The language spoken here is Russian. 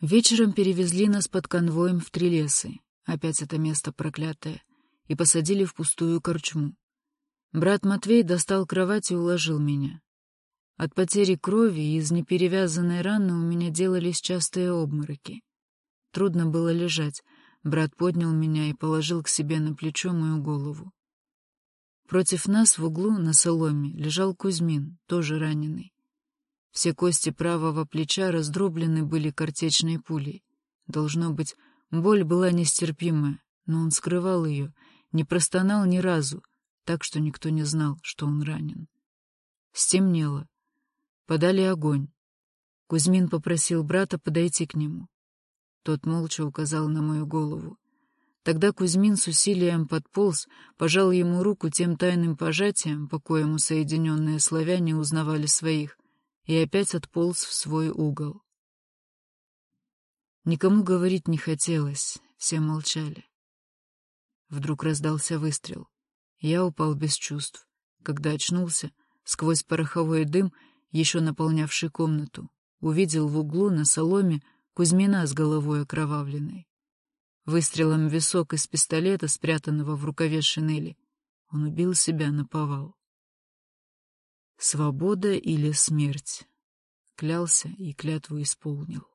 Вечером перевезли нас под конвоем в Трилесы, опять это место проклятое, и посадили в пустую корчму. Брат Матвей достал кровать и уложил меня. От потери крови и из неперевязанной раны у меня делались частые обмороки. Трудно было лежать. Брат поднял меня и положил к себе на плечо мою голову. Против нас в углу на соломе лежал Кузьмин, тоже раненый. Все кости правого плеча раздроблены были картечной пулей. Должно быть, боль была нестерпимая, но он скрывал ее, не простонал ни разу, так что никто не знал, что он ранен. Стемнело. Подали огонь. Кузьмин попросил брата подойти к нему. Тот молча указал на мою голову. Тогда Кузьмин с усилием подполз, пожал ему руку тем тайным пожатием, по коему соединенные славяне узнавали своих, и опять отполз в свой угол. Никому говорить не хотелось, все молчали. Вдруг раздался выстрел. Я упал без чувств. Когда очнулся, сквозь пороховой дым, еще наполнявший комнату, увидел в углу на соломе Кузьмина с головой окровавленной. Выстрелом висок из пистолета, спрятанного в рукаве шинели, он убил себя на повал. Свобода или смерть? Клялся и клятву исполнил.